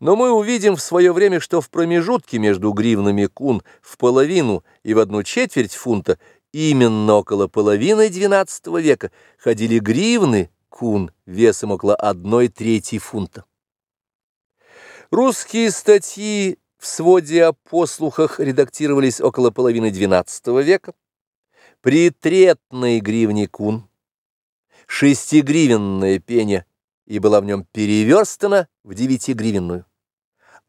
Но мы увидим в свое время, что в промежутке между гривнами кун в половину и в одну четверть фунта именно около половины XII века ходили гривны кун весом около одной трети фунта. Русские статьи в своде о послухах редактировались около половины XII века. При третной гривне кун шестигривенная пеня и была в нем переверстана в девятигривенную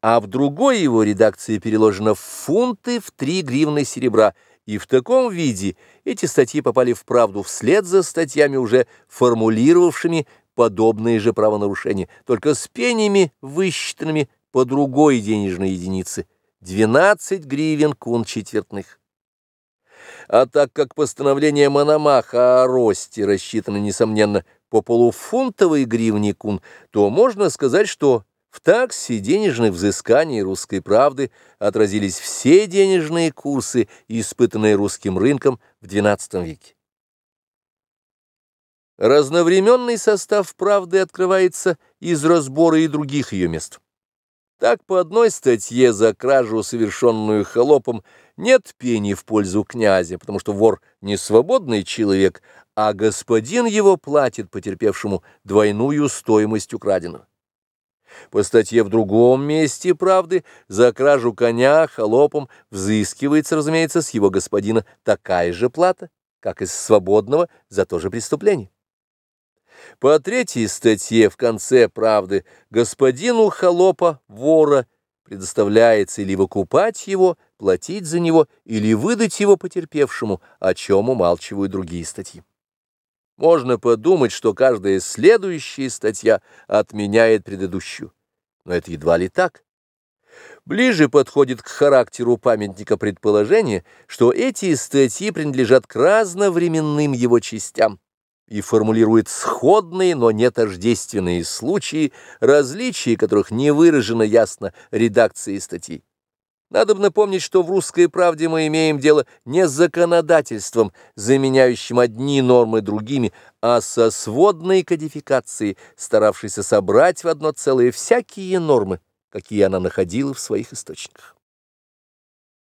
а в другой его редакции переложено фунты в три гривны серебра, и в таком виде эти статьи попали в правду вслед за статьями, уже формулировавшими подобные же правонарушения, только с пенями, высчитанными по другой денежной единице – 12 гривен кун четвертных. А так как постановление Мономаха о росте рассчитано, несомненно, по полуфунтовой гривне кун, то можно сказать, что в таксе денежных взысканий русской правды отразились все денежные курсы, испытанные русским рынком в XII веке. Разновременный состав правды открывается из разбора и других ее мест. Так, по одной статье за кражу, совершенную холопом, нет пени в пользу князя, потому что вор не свободный человек, а господин его платит потерпевшему двойную стоимость украденного. По статье в другом месте правды за кражу коня холопом взыскивается, разумеется, с его господина такая же плата, как и с свободного за то же преступление. По третьей статье в конце правды господину холопа, вора, предоставляется или выкупать его, платить за него, или выдать его потерпевшему, о чем умалчивают другие статьи. Можно подумать, что каждая следующая статья отменяет предыдущую. Но это едва ли так. Ближе подходит к характеру памятника предположение, что эти статьи принадлежат к разновременным его частям и формулирует сходные, но не тождественные случаи, различия которых не выражено ясно редакцией статьи. Надо бы напомнить, что в «Русской правде» мы имеем дело не с законодательством, заменяющим одни нормы другими, а со сводной кодификацией, старавшейся собрать в одно целое всякие нормы, какие она находила в своих источниках.